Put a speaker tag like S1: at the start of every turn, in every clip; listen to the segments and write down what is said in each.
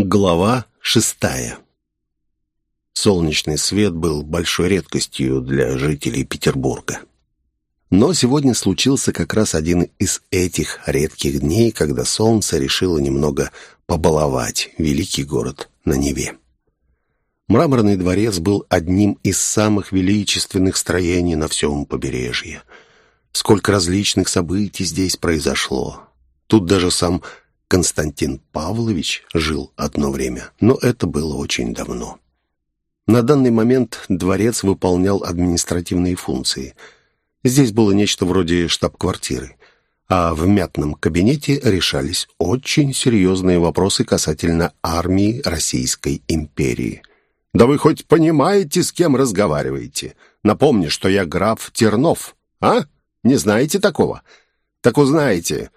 S1: Глава шестая Солнечный свет был большой редкостью для жителей Петербурга. Но сегодня случился как раз один из этих редких дней, когда солнце решило немного побаловать великий город на Неве. Мраморный дворец был одним из самых величественных строений на всем побережье. Сколько различных событий здесь произошло. Тут даже сам Константин Павлович жил одно время, но это было очень давно. На данный момент дворец выполнял административные функции. Здесь было нечто вроде штаб-квартиры, а в мятном кабинете решались очень серьезные вопросы касательно армии Российской империи. «Да вы хоть понимаете, с кем разговариваете? Напомню, что я граф Тернов, а? Не знаете такого? Так узнаете».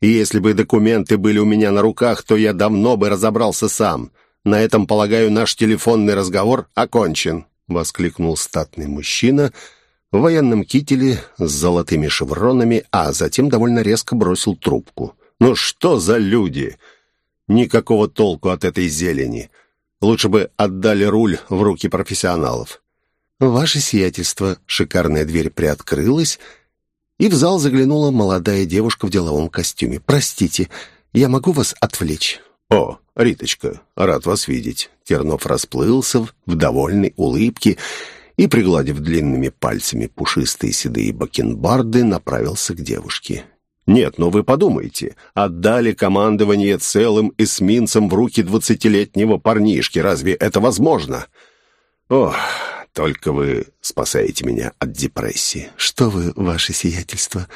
S1: И если бы документы были у меня на руках, то я давно бы разобрался сам. На этом, полагаю, наш телефонный разговор окончен», — воскликнул статный мужчина в военном кителе с золотыми шевронами, а затем довольно резко бросил трубку. «Ну что за люди? Никакого толку от этой зелени. Лучше бы отдали руль в руки профессионалов». «Ваше сиятельство!» — шикарная дверь приоткрылась — и в зал заглянула молодая девушка в деловом костюме. «Простите, я могу вас отвлечь?» «О, Риточка, рад вас видеть». Тернов расплылся в довольной улыбке и, пригладив длинными пальцами пушистые седые бакенбарды, направился к девушке. «Нет, но ну вы подумайте, отдали командование целым эсминцам в руки двадцатилетнего парнишки. Разве это возможно?» «Ох, только вы спасаете меня от депрессии». «Что вы, ваше сиятельство?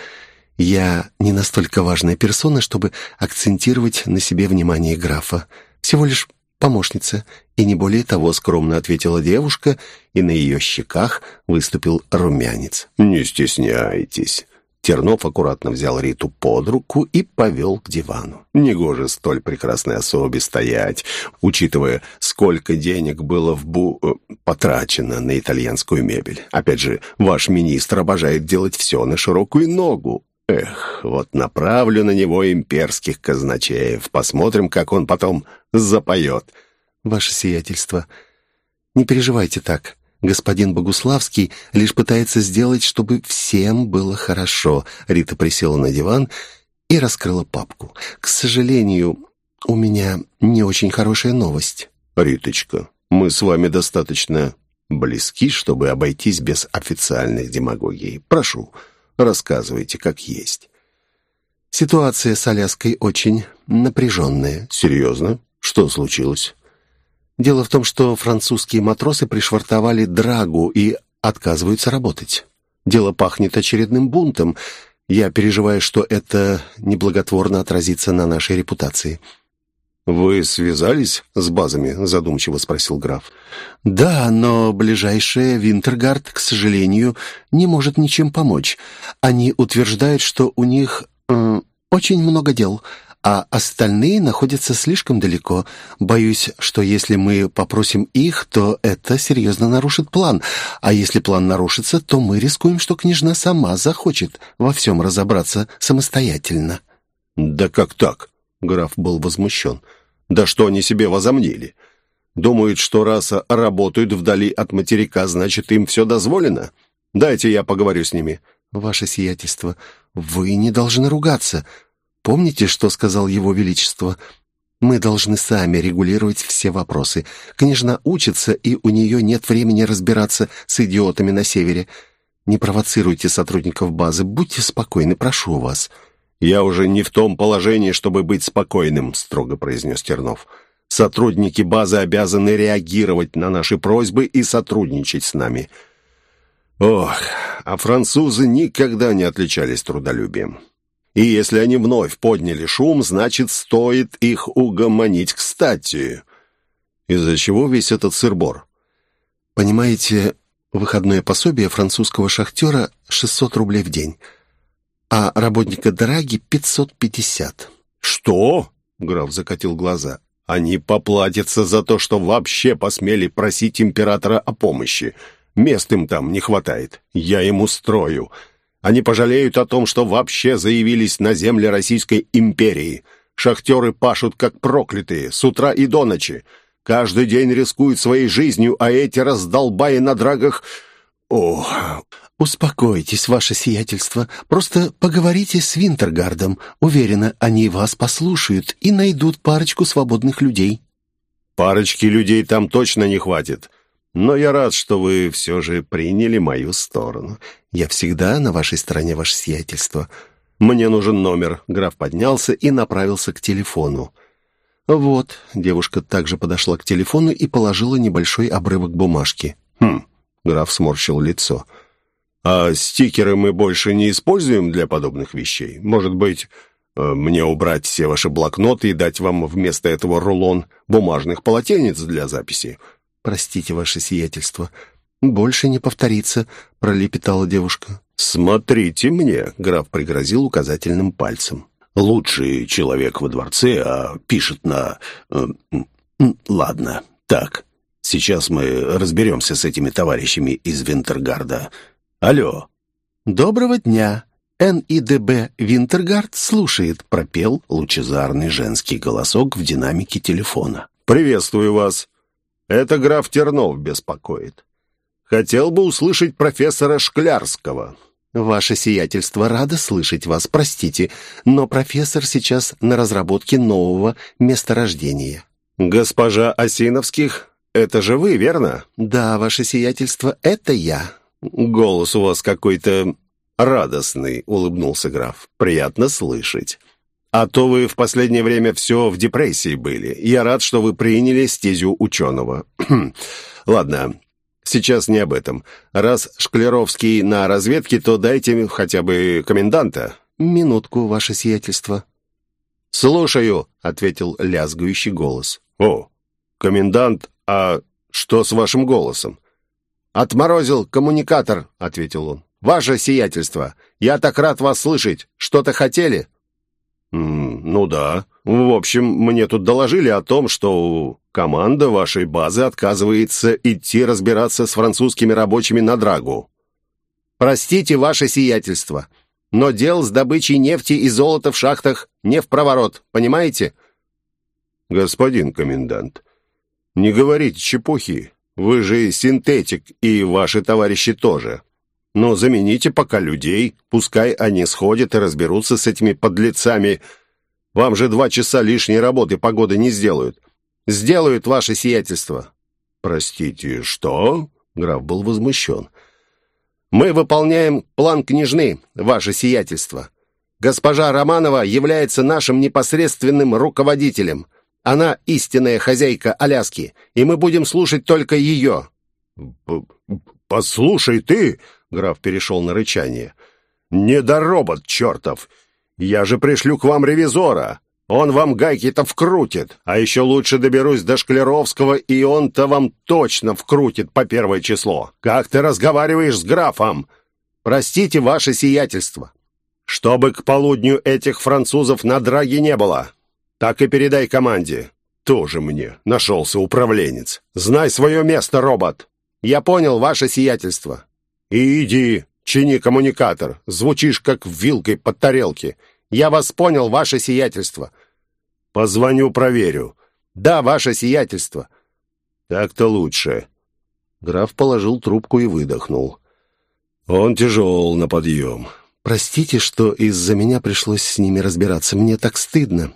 S1: Я не настолько важная персона, чтобы акцентировать на себе внимание графа. Всего лишь помощница, и не более того скромно ответила девушка, и на ее щеках выступил румянец. «Не стесняйтесь. Тернов аккуратно взял Риту под руку и повел к дивану. Негоже столь прекрасной особе стоять, учитывая, сколько денег было в бу... Э, потрачено на итальянскую мебель. Опять же, ваш министр обожает делать все на широкую ногу. Эх, вот направлю на него имперских казначеев. Посмотрим, как он потом запоет. Ваше сиятельство, не переживайте так. Господин Богуславский лишь пытается сделать, чтобы всем было хорошо. Рита присела на диван и раскрыла папку. К сожалению, у меня не очень хорошая новость. Риточка, мы с вами достаточно близки, чтобы обойтись без официальной демагогии. Прошу, рассказывайте, как есть. Ситуация с Аляской очень напряженная. Серьезно? Что случилось? Дело в том, что французские матросы пришвартовали драгу и отказываются работать. Дело пахнет очередным бунтом. Я переживаю, что это неблаготворно отразится на нашей репутации». «Вы связались с базами?» — задумчиво спросил граф. «Да, но ближайшая Винтергард, к сожалению, не может ничем помочь. Они утверждают, что у них э, очень много дел, а остальные находятся слишком далеко. Боюсь, что если мы попросим их, то это серьезно нарушит план. А если план нарушится, то мы рискуем, что княжна сама захочет во всем разобраться самостоятельно». «Да как так?» — граф был возмущен. «Да что они себе возомнили? Думают, что раса работают вдали от материка, значит, им все дозволено? Дайте я поговорю с ними». «Ваше сиятельство, вы не должны ругаться». Помните, что сказал Его Величество? Мы должны сами регулировать все вопросы. Княжна учится, и у нее нет времени разбираться с идиотами на севере. Не провоцируйте сотрудников базы, будьте спокойны, прошу вас». «Я уже не в том положении, чтобы быть спокойным», — строго произнес Тернов. «Сотрудники базы обязаны реагировать на наши просьбы и сотрудничать с нами». Ох, а французы никогда не отличались трудолюбием. И если они вновь подняли шум, значит, стоит их угомонить кстати. Из-за чего весь этот сырбор? Понимаете, выходное пособие французского шахтера 600 рублей в день, а работника Драги 550. Что? Граф закатил глаза. Они поплатятся за то, что вообще посмели просить императора о помощи. Мест им там не хватает. Я им устрою. Они пожалеют о том, что вообще заявились на земли Российской империи. Шахтеры пашут как проклятые, с утра и до ночи. Каждый день рискуют своей жизнью, а эти раздолбаи на драгах... О,
S2: «Успокойтесь, ваше сиятельство. Просто поговорите с Винтергардом. Уверена, они вас послушают и найдут парочку свободных людей».
S1: «Парочки людей там точно не хватит. Но я рад, что вы все же приняли мою сторону.
S2: Я всегда на вашей стороне, ваше сиятельство».
S1: «Мне нужен номер». Граф поднялся и направился к телефону.
S2: «Вот». Девушка также подошла к телефону и положила небольшой обрывок бумажки.
S1: «Хм». Граф сморщил лицо. А стикеры мы больше не используем для подобных вещей. Может быть, э, мне убрать все ваши блокноты и дать вам вместо этого рулон бумажных полотенец для записи?»
S2: «Простите, ваше сиятельство, больше не повторится», — пролепетала девушка.
S1: «Смотрите мне», — граф пригрозил указательным пальцем. «Лучший человек во дворце, а пишет на... Э, ладно, так, сейчас мы разберемся с этими товарищами из Винтергарда. Алло!»
S2: «Доброго дня!» НИДБ Винтергард слушает, пропел лучезарный женский голосок в динамике телефона.
S1: «Приветствую вас. Это граф Тернов беспокоит. Хотел бы услышать профессора Шклярского».
S2: «Ваше сиятельство, рада слышать вас, простите, но профессор сейчас на разработке нового месторождения».
S1: «Госпожа Осиновских, это же вы, верно?»
S2: «Да, ваше сиятельство, это я.
S1: «Голос у вас какой-то радостный», — улыбнулся граф. «Приятно слышать. А то вы в последнее время все в депрессии были. Я рад, что вы приняли стезю ученого. Ладно, сейчас не об этом. Раз Шклеровский на разведке, то дайте хотя бы коменданта».
S2: «Минутку, ваше сиятельство».
S1: «Слушаю», — ответил лязгающий голос. «О, комендант, а что с вашим голосом?»
S3: «Отморозил коммуникатор», — ответил он. «Ваше сиятельство, я так рад вас слышать. Что-то хотели?»
S1: «Ну да. В общем, мне тут доложили о том, что команда вашей базы отказывается идти разбираться с французскими рабочими на Драгу».
S3: «Простите, ваше сиятельство, но дел с добычей нефти и золота в шахтах не в проворот, понимаете?»
S1: «Господин комендант, не говорите чепухи. Вы же синтетик, и ваши товарищи тоже. Но замените пока людей, пускай они сходят и разберутся с этими подлецами. Вам же два часа лишней работы погоды не сделают.
S3: Сделают ваше сиятельство».
S1: «Простите, что?» Граф был возмущен.
S3: «Мы выполняем план княжны, ваше сиятельство. Госпожа Романова является нашим непосредственным руководителем. Она истинная хозяйка Аляски, и мы будем слушать только ее».
S1: «Послушай ты!» — граф перешел на рычание. «Недоробот чертов! Я же пришлю к вам ревизора. Он вам гайки-то вкрутит. А еще лучше доберусь до Шклеровского, и он-то вам точно вкрутит по первое число. Как ты разговариваешь с графом?»
S3: «Простите ваше сиятельство».
S1: «Чтобы к полудню этих французов на драге не было. Так и передай команде. Тоже мне нашелся управленец. Знай свое место, робот.
S3: Я понял ваше сиятельство.
S1: И иди, чини коммуникатор. Звучишь, как вилкой под тарелки.
S3: Я вас понял, ваше сиятельство.
S1: Позвоню, проверю.
S3: Да, ваше сиятельство.
S1: Так-то лучше. Граф положил трубку и выдохнул. Он тяжел на подъем.
S2: Простите, что из-за меня пришлось с ними разбираться. Мне так стыдно.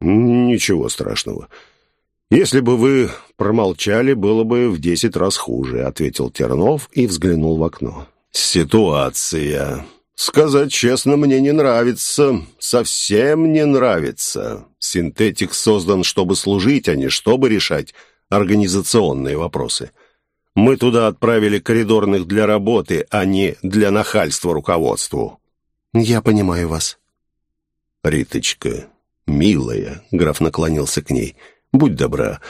S1: «Ничего страшного. Если бы вы промолчали, было бы в десять раз хуже», — ответил Тернов и взглянул в окно. «Ситуация. Сказать честно, мне не нравится. Совсем не нравится. Синтетик создан, чтобы служить, а не чтобы решать организационные вопросы. Мы туда отправили коридорных для работы, а не для нахальства руководству».
S2: «Я понимаю вас».
S1: «Риточка, «Милая», — граф наклонился к ней, — «будь добра,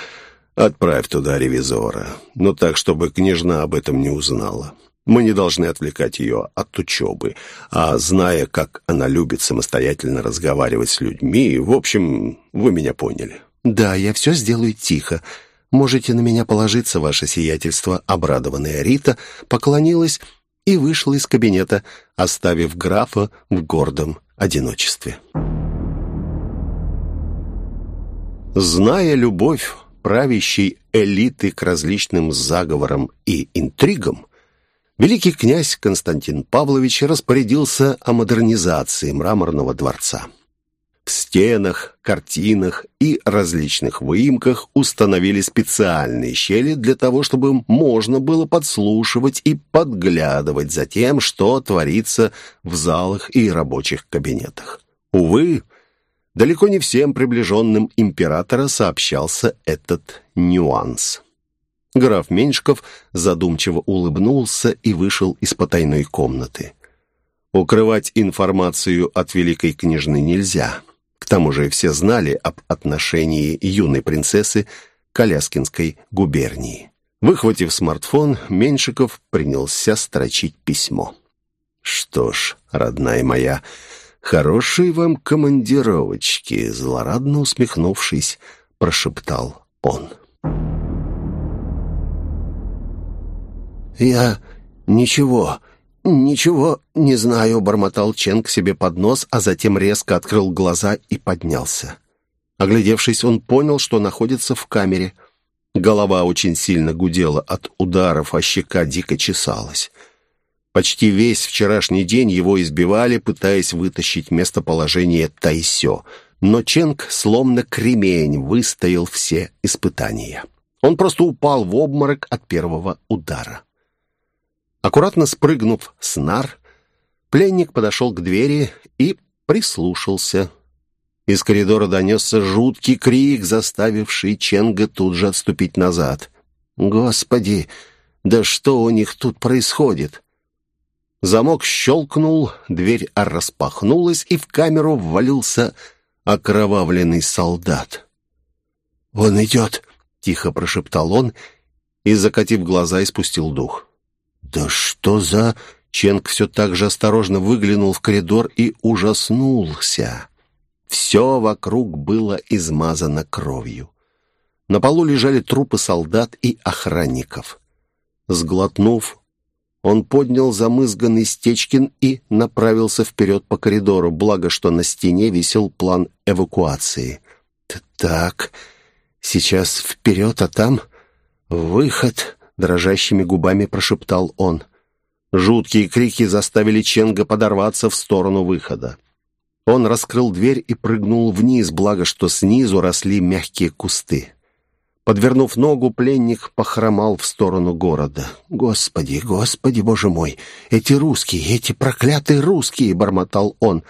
S1: отправь туда ревизора, но так, чтобы княжна об этом не узнала. Мы не должны отвлекать ее от учебы, а зная, как она любит самостоятельно разговаривать с людьми, в общем, вы меня поняли».
S2: «Да, я все сделаю тихо. Можете на меня положиться, ваше сиятельство». Обрадованная Рита поклонилась и вышла из кабинета, оставив графа в гордом одиночестве.
S1: Зная любовь правящей элиты к различным заговорам и интригам, великий князь Константин Павлович распорядился о модернизации мраморного дворца. В стенах, картинах и различных выемках установили специальные щели для того, чтобы можно было подслушивать и подглядывать за тем, что творится в залах и рабочих кабинетах. Увы, далеко не всем приближенным императора сообщался этот нюанс. Граф Меньшков задумчиво улыбнулся и вышел из потайной комнаты. Укрывать информацию от великой княжны нельзя — к тому же все знали об отношении юной принцессы к Аляскинской губернии. Выхватив смартфон, Меньшиков принялся строчить письмо. «Что ж, родная моя, хорошие вам командировочки», злорадно усмехнувшись, прошептал он.
S2: «Я ничего «Ничего не знаю», — бормотал Чен к себе под нос, а затем резко открыл глаза и поднялся. Оглядевшись, он понял, что находится в камере. Голова очень сильно гудела от ударов, а щека дико чесалась. Почти весь вчерашний день его избивали, пытаясь вытащить местоположение Тайсё. Но Ченг, словно кремень, выстоял все испытания. Он просто упал в обморок от первого удара. Аккуратно спрыгнув с нар, пленник подошел к двери и прислушался. Из коридора донесся жуткий крик, заставивший Ченга тут же отступить назад. «Господи, да что у них тут происходит?» Замок щелкнул, дверь распахнулась, и в камеру ввалился окровавленный солдат. «Он идет!» — тихо прошептал он и, закатив глаза, испустил дух. «Да что за...» Ченг все так же осторожно выглянул в коридор и ужаснулся. Все вокруг было измазано кровью. На полу лежали трупы солдат и охранников. Сглотнув, он поднял замызганный Стечкин и направился вперед по коридору, благо что на стене висел план эвакуации. «Так, сейчас вперед, а там выход...» дрожащими губами прошептал он. Жуткие крики заставили Ченга подорваться в сторону выхода. Он раскрыл дверь и прыгнул вниз, благо что снизу росли мягкие кусты. Подвернув ногу, пленник похромал в сторону города. «Господи, господи, боже мой! Эти русские, эти проклятые русские!» — бормотал он.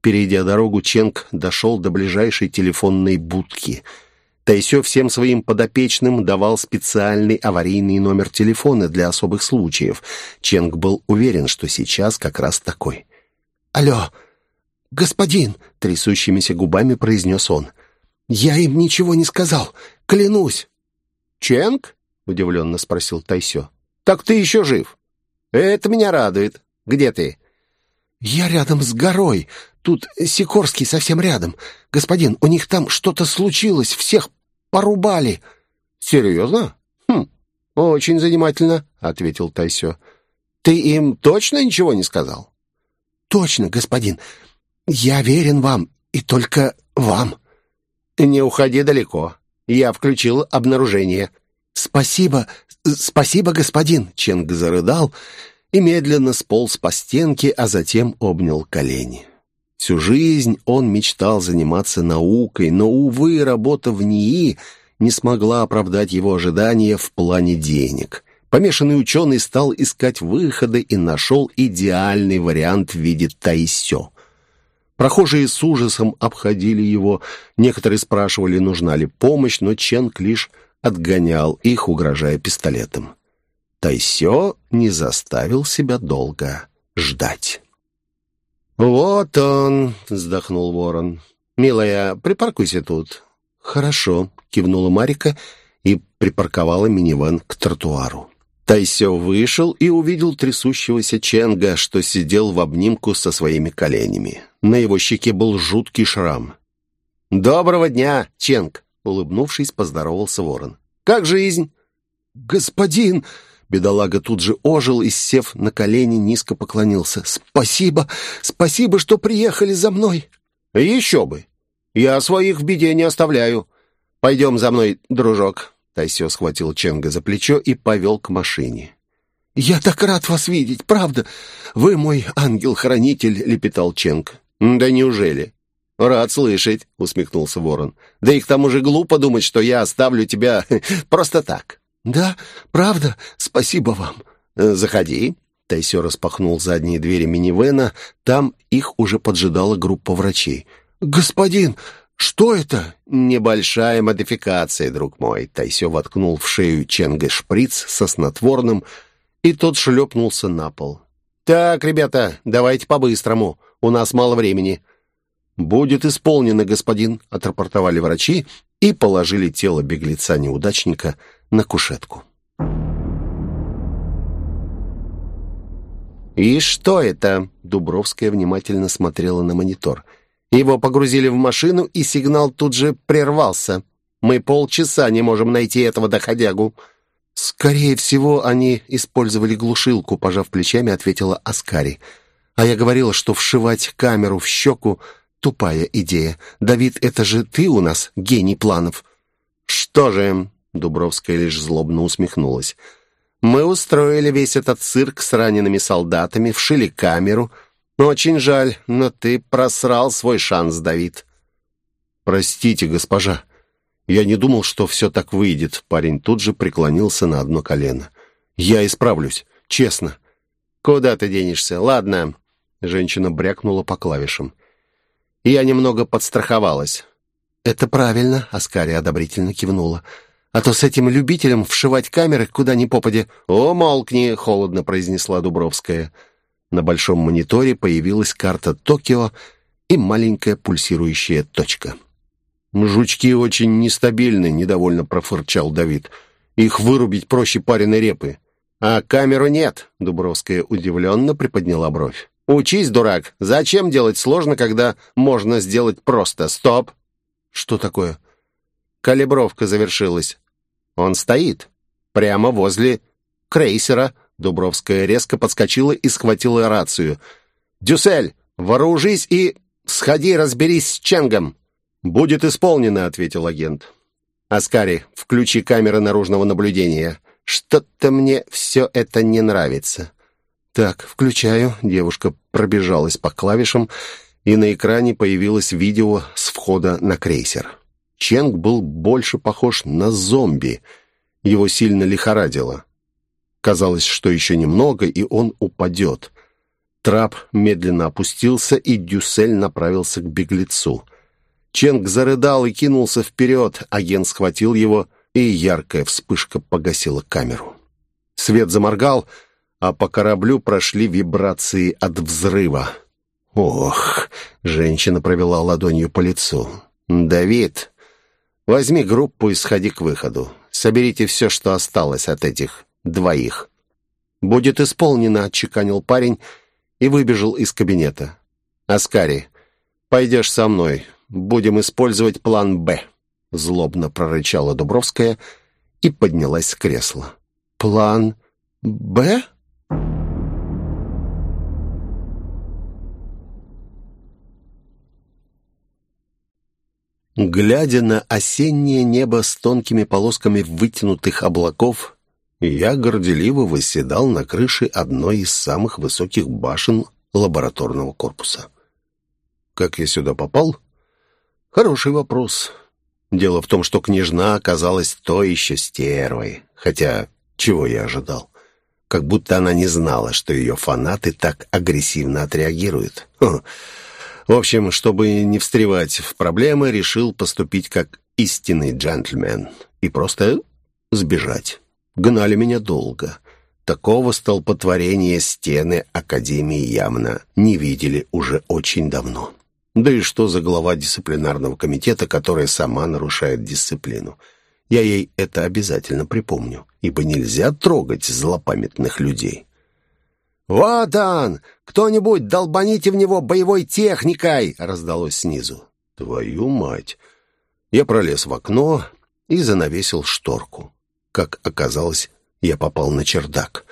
S2: Перейдя дорогу, Ченг дошел до ближайшей телефонной будки — Тайсё всем своим подопечным давал специальный аварийный номер телефона для особых случаев. Ченг был уверен, что сейчас как раз такой. «Алло, господин!» — трясущимися губами произнес он. «Я им ничего не сказал, клянусь!»
S3: «Ченг?» — удивленно спросил Тайсё. «Так ты еще жив? Это меня радует. Где ты?»
S2: «Я рядом с горой. Тут Сикорский совсем рядом. Господин, у них там что-то случилось, всех порубали».
S3: «Серьезно? Хм, очень занимательно», — ответил Тайсё. «Ты им точно ничего не сказал?»
S2: «Точно, господин. Я верен вам, и только вам».
S3: «Не уходи далеко. Я включил обнаружение».
S2: «Спасибо, спасибо, господин», — Ченг зарыдал и медленно сполз по стенке, а затем обнял колени. Всю жизнь он мечтал заниматься наукой, но, увы, работа в НИИ не смогла оправдать его ожидания в плане денег. Помешанный ученый стал искать выходы и нашел идеальный вариант в виде Тайсё. Прохожие с ужасом обходили его, некоторые спрашивали, нужна ли помощь, но Ченг лишь отгонял их, угрожая пистолетом. Тайсё не заставил себя долго ждать.
S3: «Вот он!» — вздохнул ворон. «Милая, припаркуйся тут».
S2: «Хорошо», — кивнула Марика и припарковала минивэн к тротуару.
S1: Тайсё вышел и увидел трясущегося Ченга, что сидел в обнимку со своими коленями. На его щеке был жуткий шрам.
S3: «Доброго дня, Ченг!» — улыбнувшись, поздоровался ворон. «Как жизнь?»
S2: «Господин!» Бедолага тут же ожил и, сев на колени, низко поклонился. «Спасибо! Спасибо, что приехали за мной!»
S3: «Еще бы! Я своих в беде не оставляю!» «Пойдем за мной, дружок». Тайсё схватил Ченга за плечо и повел к машине.
S2: «Я так рад вас видеть, правда. Вы мой ангел-хранитель», — лепетал Ченг.
S3: «Да неужели?» «Рад слышать», — усмехнулся Ворон. «Да и к тому же глупо думать, что я оставлю тебя просто так».
S2: «Да, правда? Спасибо вам».
S3: «Заходи».
S2: Тайсё распахнул задние двери минивэна. Там их уже поджидала группа врачей. «Господин, что это?»
S3: «Небольшая модификация, друг мой». Тайсё воткнул в шею Ченга шприц со снотворным, и тот шлепнулся на пол. «Так, ребята, давайте по-быстрому. У нас мало времени».
S2: «Будет исполнено, господин», — отрапортовали врачи и положили тело беглеца-неудачника на кушетку.
S3: «И что это?» — Дубровская внимательно смотрела на монитор. «Его погрузили в машину, и сигнал тут же прервался. Мы полчаса не можем найти этого доходягу».
S2: «Скорее всего, они использовали глушилку», — пожав плечами, ответила Аскари. «А я говорила, что вшивать камеру в щеку — тупая идея. Давид, это же ты у нас гений планов».
S3: «Что же?» — Дубровская лишь злобно усмехнулась. Мы устроили весь этот цирк с ранеными солдатами, вшили камеру. Очень жаль, но ты просрал свой шанс, Давид.
S2: Простите, госпожа. Я не думал, что все так выйдет. Парень тут же преклонился на одно колено. Я исправлюсь, честно.
S3: Куда ты денешься? Ладно. Женщина брякнула по клавишам. Я немного подстраховалась.
S2: «Это правильно», — Аскари одобрительно кивнула. А то с этим любителем вшивать камеры куда ни попадя.
S3: «О, молкни!» — холодно произнесла Дубровская.
S2: На большом мониторе появилась карта Токио и маленькая пульсирующая точка.
S3: «Жучки очень нестабильны», — недовольно профырчал Давид. «Их вырубить проще пареной репы». «А камеру нет», — Дубровская удивленно приподняла бровь. «Учись, дурак. Зачем делать сложно, когда можно сделать просто? Стоп!»
S2: «Что такое?»
S3: «Калибровка завершилась. Он стоит. Прямо возле крейсера. Дубровская резко подскочила и схватила рацию. «Дюсель, вооружись и сходи разберись с Ченгом».
S2: «Будет исполнено», — ответил агент.
S3: «Аскари, включи камеры наружного наблюдения. Что-то мне все это не нравится».
S2: «Так, включаю». Девушка пробежалась по клавишам, и на экране появилось видео с входа на крейсер. Ченг был больше похож на зомби. Его сильно лихорадило. Казалось, что еще немного, и он упадет. Трап медленно опустился, и Дюсель направился к беглецу. Ченг зарыдал и кинулся вперед. Агент схватил его, и яркая вспышка погасила камеру. Свет заморгал, а по кораблю прошли вибрации от взрыва. «Ох!» — женщина провела ладонью по лицу. «Давид, Возьми группу и сходи к выходу. Соберите все, что осталось от этих двоих». «Будет исполнено», — отчеканил парень и выбежал из кабинета. «Аскари, пойдешь со мной. Будем использовать план «Б», — злобно прорычала Дубровская и поднялась с кресла.
S3: «План «Б»?»
S2: Глядя на осеннее небо с тонкими полосками вытянутых облаков, я горделиво восседал на крыше одной из самых высоких башен лабораторного корпуса. Как я сюда попал? Хороший вопрос. Дело в том, что княжна оказалась то еще стервой. Хотя, чего я ожидал? Как будто она не знала, что ее фанаты так агрессивно отреагируют. Хм. В общем, чтобы не встревать в проблемы, решил поступить как истинный джентльмен и просто сбежать. Гнали меня долго. Такого столпотворения стены Академии явно не видели уже очень давно. Да и что за глава дисциплинарного комитета, которая сама нарушает дисциплину? Я ей это обязательно припомню, ибо нельзя трогать злопамятных людей.
S3: «Вот он! Кто-нибудь долбаните в него боевой техникой!» — раздалось снизу.
S2: «Твою мать!» Я пролез в окно и занавесил шторку. Как оказалось, я попал на чердак.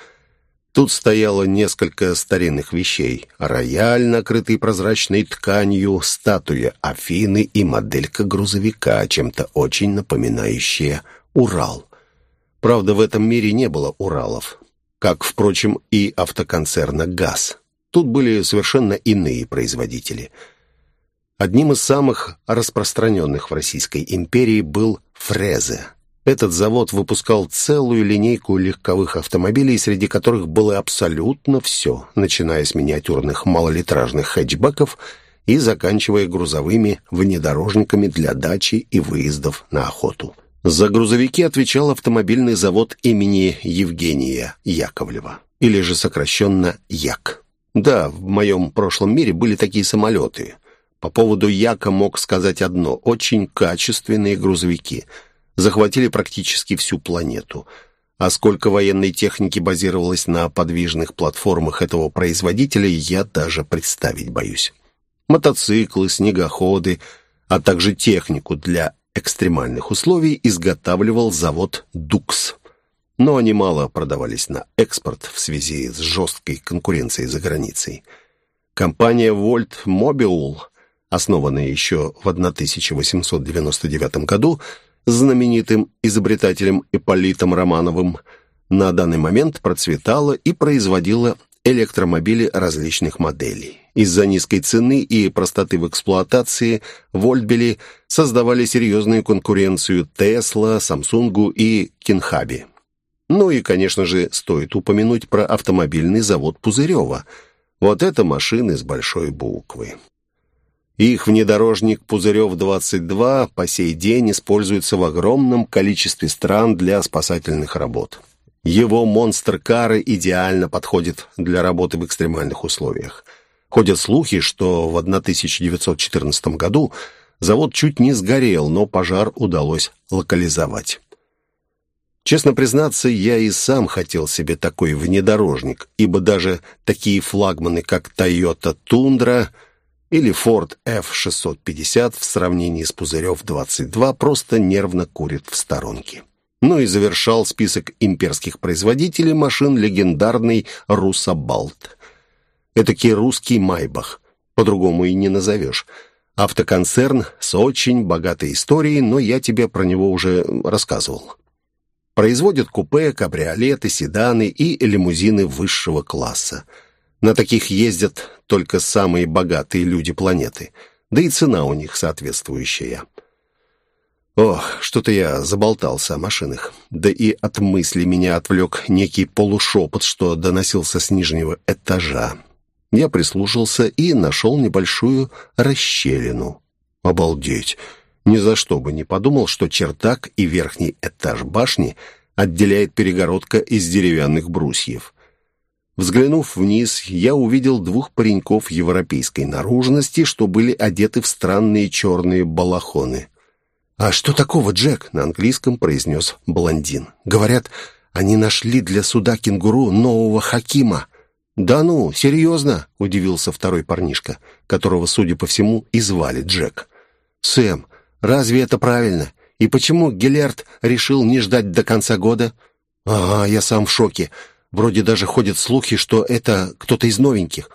S1: Тут стояло несколько старинных вещей. Рояль, накрытый прозрачной тканью, статуя Афины и моделька грузовика, чем-то очень напоминающая Урал. Правда, в этом мире не было Уралов, как, впрочем, и автоконцерна «ГАЗ». Тут были совершенно иные производители. Одним из самых распространенных в Российской империи был «Фрезе». Этот завод выпускал целую линейку легковых автомобилей, среди которых было абсолютно все, начиная с миниатюрных малолитражных хэтчбеков и заканчивая грузовыми внедорожниками для дачи и выездов на охоту. За грузовики отвечал автомобильный завод имени Евгения Яковлева, или же сокращенно ЯК. Да, в моем прошлом мире были такие самолеты. По поводу Яка мог сказать одно – очень качественные грузовики – захватили практически всю планету. А сколько военной техники базировалось на подвижных платформах этого производителя, я даже представить боюсь. Мотоциклы, снегоходы, а также технику для экстремальных условий изготавливал завод «Дукс». Но они мало продавались на экспорт в связи с жесткой конкуренцией за границей. Компания «Вольт Мобиул», основанная еще в 1899 году, знаменитым изобретателем Ипполитом Романовым, на данный момент процветала и производила электромобили различных моделей. Из-за низкой цены и простоты в эксплуатации Вольтбели создавали серьезную конкуренцию Тесла, Самсунгу и Кинхаби. Ну и, конечно же, стоит упомянуть про автомобильный завод Пузырева. Вот это машины с большой буквы. Их внедорожник «Пузырев-22» по сей день используется в огромном количестве стран для спасательных работ. Его монстр-кары идеально подходят для работы в экстремальных условиях. Ходят слухи, что в 1914 году завод чуть не сгорел, но пожар удалось локализовать. Честно признаться, я и сам хотел себе такой внедорожник, ибо даже такие флагманы, как Toyota Tundra – или Ford F650 в сравнении с Пузырев-22 просто нервно курит в сторонке. Ну и завершал список имперских производителей машин легендарный Русабалт. Этакий русский Майбах, по-другому и не назовешь. Автоконцерн с очень богатой историей, но я тебе про него уже рассказывал. Производят купе, кабриолеты, седаны и лимузины высшего класса. На таких ездят только самые богатые люди планеты, да и цена у них соответствующая. Ох, что-то я заболтался о машинах. Да и от мысли меня отвлек некий полушепот, что доносился с нижнего этажа. Я прислушался и нашел небольшую расщелину. Обалдеть! Ни за что бы не подумал, что чердак и верхний этаж башни отделяет перегородка из деревянных брусьев. Взглянув вниз, я увидел двух пареньков европейской наружности, что были одеты в странные черные балахоны. «А что такого, Джек?» — на английском произнес блондин. «Говорят, они нашли для суда кенгуру нового Хакима». «Да ну, серьезно?» — удивился второй парнишка, которого, судя по всему, и звали Джек. «Сэм, разве это правильно? И почему Геллерт решил не ждать до конца года?» «Ага, я сам в шоке. Вроде даже ходят слухи, что это кто-то из новеньких.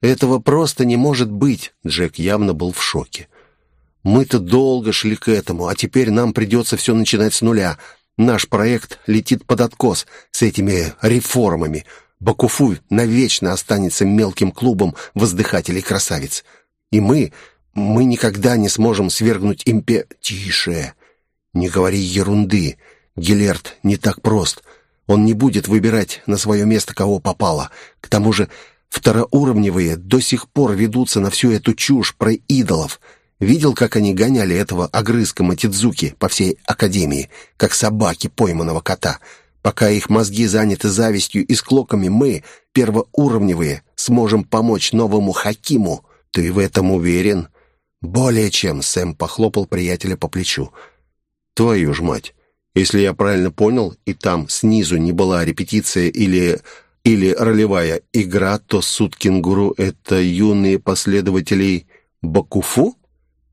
S1: Этого просто не может быть. Джек явно был в шоке. Мы-то долго шли к этому, а теперь нам придется все начинать с нуля. Наш проект летит под откос с этими реформами. Бакуфу навечно останется мелким клубом воздыхателей-красавиц. И мы, мы никогда не сможем свергнуть импе... Тише! Не говори ерунды. Гилерт не так прост. Он не будет выбирать на свое место, кого попало. К тому же второуровневые до сих пор ведутся на всю эту чушь про идолов. Видел, как они гоняли этого огрызка Матидзуки по всей Академии, как собаки пойманного кота. Пока их мозги заняты завистью и склоками, мы, первоуровневые, сможем помочь новому Хакиму. Ты в этом уверен? Более чем, Сэм похлопал приятеля по плечу. Твою ж мать! Если я правильно понял, и там снизу не была репетиция или или ролевая игра, то суд кенгуру — это юные последователи Бакуфу,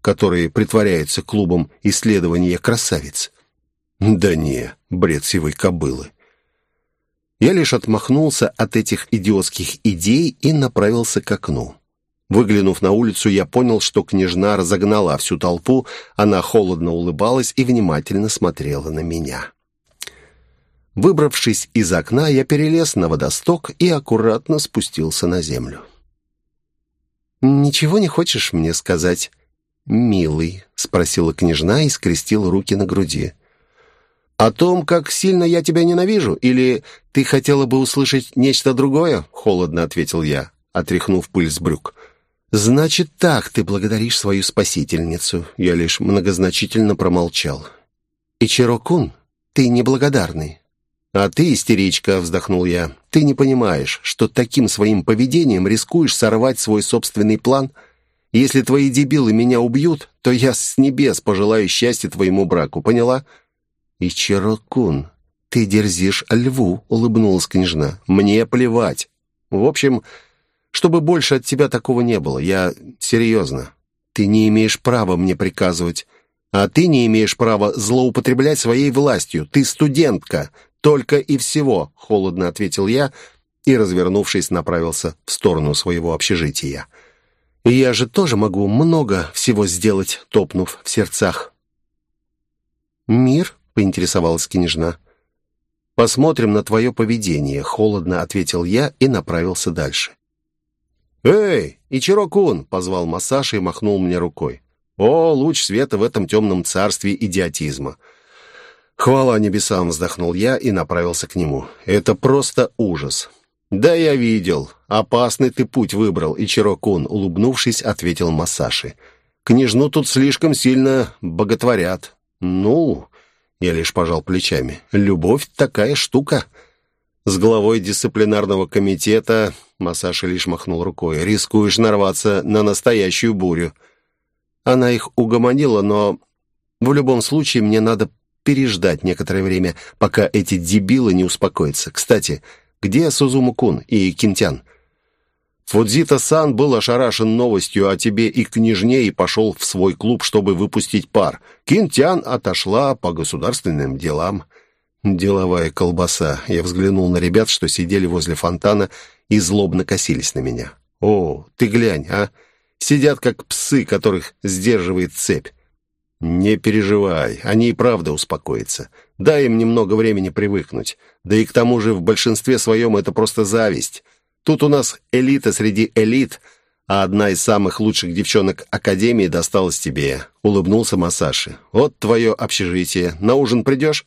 S1: которые притворяются клубом исследования красавиц. Да не, бред сивой кобылы.
S2: Я лишь отмахнулся от этих идиотских идей и направился к окну. Выглянув на улицу, я понял, что княжна разогнала всю толпу, она холодно улыбалась и внимательно смотрела на меня. Выбравшись из окна, я перелез на водосток и аккуратно спустился на землю. «Ничего не хочешь мне сказать, милый?» — спросила княжна и скрестила руки на груди. «О том, как сильно я тебя ненавижу, или ты хотела бы услышать нечто другое?» — холодно ответил я, отряхнув пыль с брюк. «Значит так, ты благодаришь свою спасительницу». Я лишь многозначительно промолчал. «Ичиро-кун, ты неблагодарный». «А ты, истеричка», — вздохнул я, — «ты не понимаешь, что таким своим поведением рискуешь сорвать свой собственный план? Если твои дебилы меня убьют, то я с небес пожелаю счастья твоему браку, поняла?» «Ичиро-кун, ты дерзишь льву», — улыбнулась княжна. «Мне плевать. В общем...» Чтобы больше от тебя такого не было. Я серьезно. Ты не имеешь права мне приказывать. А ты не имеешь права злоупотреблять своей властью. Ты студентка. Только и всего, холодно ответил я и, развернувшись, направился в сторону своего общежития. Я же тоже могу много всего сделать, топнув в сердцах. «Мир?» — поинтересовалась княжна. «Посмотрим на твое поведение», — холодно ответил я и направился дальше. «Эй, Ичиро-кун!» — позвал Масаши и махнул мне рукой. «О, луч света в этом темном царстве идиотизма!» «Хвала небесам!» — вздохнул я и направился к нему. «Это просто ужас!» «Да я видел. Опасный ты путь выбрал, Ичиро-кун», — улыбнувшись, ответил Масаши. «Княжну тут слишком сильно боготворят». «Ну...» — я лишь пожал плечами. «Любовь такая штука». С главой дисциплинарного комитета Масаша лишь махнул рукой. «Рискуешь нарваться на настоящую бурю». Она их угомонила, но в любом случае мне надо переждать некоторое время, пока эти дебилы не успокоятся. Кстати, где Сузуму-кун и Кинтян? Фудзита-сан был ошарашен новостью о тебе и княжне и пошел в свой клуб, чтобы выпустить пар. Кинтян отошла по государственным делам. Деловая колбаса. Я взглянул на ребят, что сидели возле фонтана и злобно косились на меня. «О, ты глянь, а! Сидят, как псы, которых сдерживает цепь. Не переживай, они и правда успокоятся. Дай им немного времени привыкнуть. Да и к тому же в большинстве своем это просто зависть. Тут у нас элита среди элит, а одна из самых лучших девчонок Академии досталась тебе», — улыбнулся Масаши. «Вот твое общежитие. На ужин придешь?»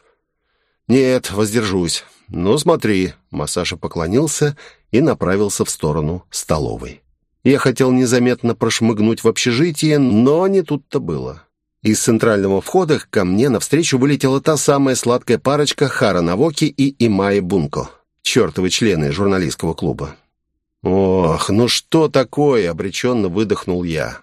S2: «Нет, воздержусь. Ну, смотри». Масаша поклонился и направился в сторону столовой. Я хотел незаметно прошмыгнуть в общежитие, но не тут-то было. Из центрального входа ко мне навстречу вылетела та самая сладкая парочка Хара Навоки и Имаи Бунко, чертовы члены журналистского клуба. «Ох, ну что такое?» — обреченно выдохнул я.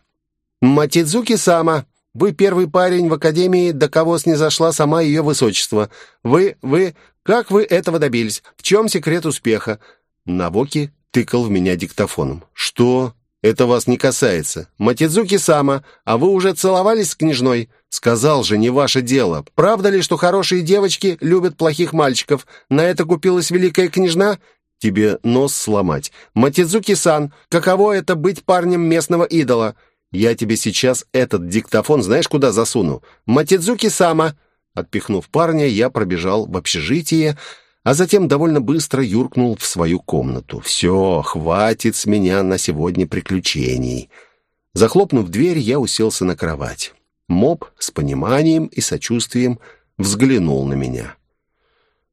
S2: «Матидзуки-сама, вы первый парень в академии, до кого снизошла сама ее высочество. Вы, вы, как вы этого добились? В чем секрет успеха? Навоки тыкал в меня диктофоном. «Что? Это вас не касается. Матидзуки-сама, а вы уже целовались с княжной?» «Сказал же, не ваше дело. Правда ли, что хорошие девочки любят плохих мальчиков? На это купилась великая княжна?» «Тебе нос сломать. Матидзуки-сан, каково это быть парнем местного идола?» «Я тебе сейчас этот диктофон знаешь куда засуну?» «Матидзуки-сама!» Отпихнув парня, я пробежал в общежитие, а затем довольно быстро юркнул в свою комнату. «Все, хватит с меня на сегодня приключений». Захлопнув дверь, я уселся на кровать. Моб с пониманием и сочувствием взглянул на меня.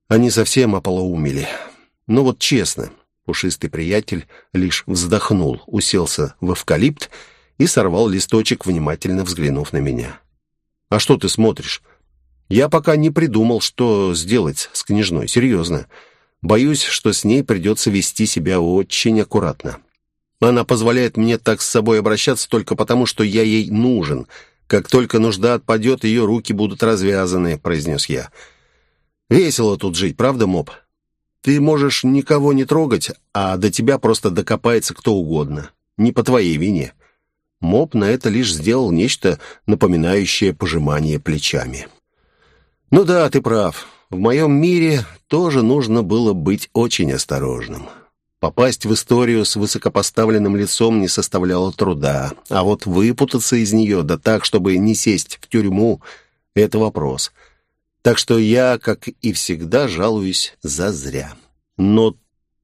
S2: Они совсем ополоумели. Но вот честно, пушистый приятель лишь вздохнул, уселся в эвкалипт и сорвал листочек, внимательно взглянув на меня. «А что ты смотришь?» Я пока не придумал, что сделать с княжной, серьезно. Боюсь, что с ней придется вести себя очень аккуратно. Она позволяет мне так с собой обращаться только потому, что я ей нужен. Как только нужда отпадет, ее руки будут развязаны», — произнес я. «Весело тут жить, правда, моб? Ты можешь никого не трогать, а до тебя просто докопается кто угодно. Не по твоей вине». Моб на это лишь сделал нечто напоминающее пожимание плечами. «Ну да, ты прав.
S1: в моем мире тоже нужно было быть очень осторожным. Попасть в историю с высокопоставленным лицом не составляло труда, а вот выпутаться из нее, да так, чтобы не сесть в тюрьму, это вопрос. Так что я, как и всегда, жалуюсь зазря. Но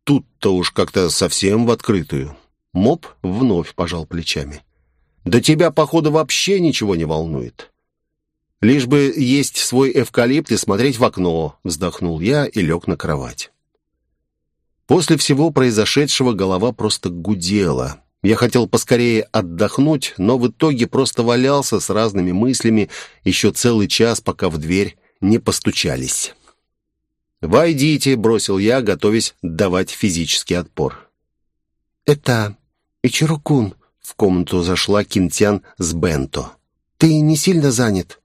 S1: тут-то уж как-то совсем в открытую. Моб вновь пожал плечами. «Да тебя, походу, вообще ничего не волнует. Лишь бы есть свой эвкалипт и смотреть в окно», вздохнул я и лег на кровать. После всего произошедшего голова просто гудела. Я хотел поскорее отдохнуть, но в итоге просто валялся с разными мыслями еще целый час, пока в дверь не постучались. «Войдите», — бросил я, готовясь давать физический отпор.
S2: «Это Ичирокун», — в комнату зашла Кинтян с Бенто. «Ты не сильно занят?»